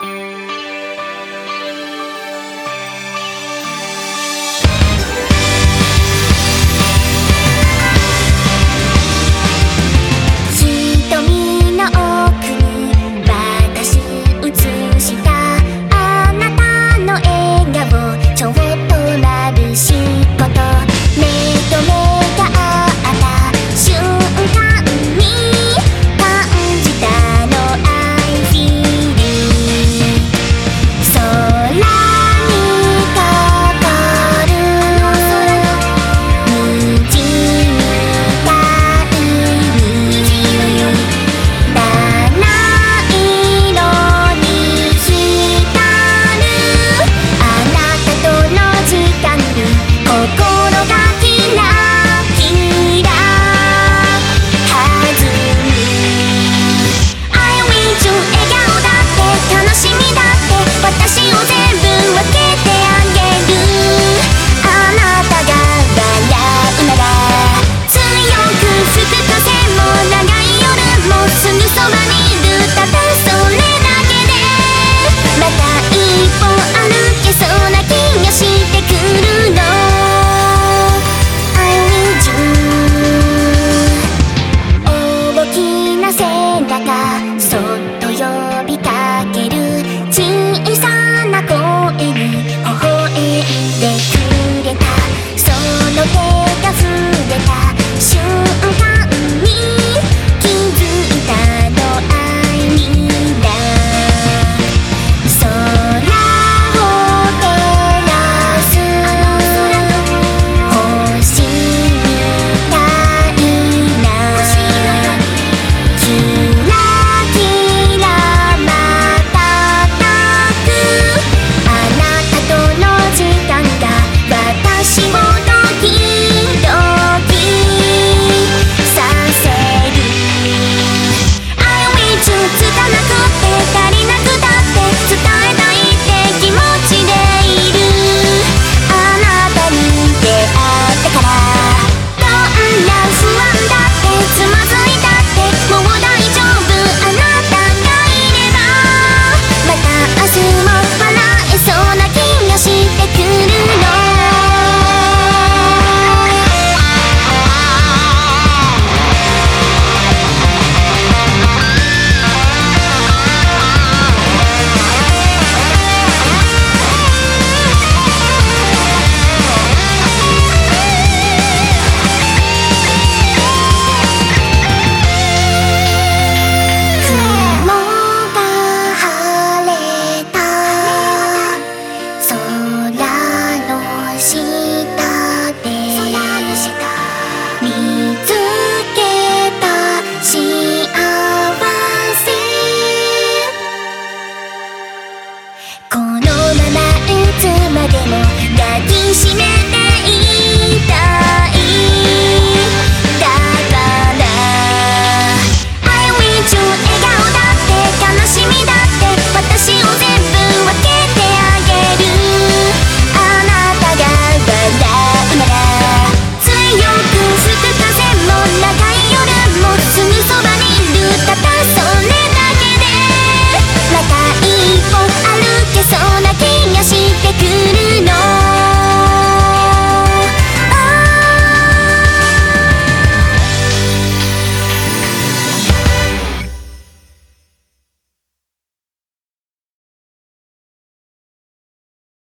そ inside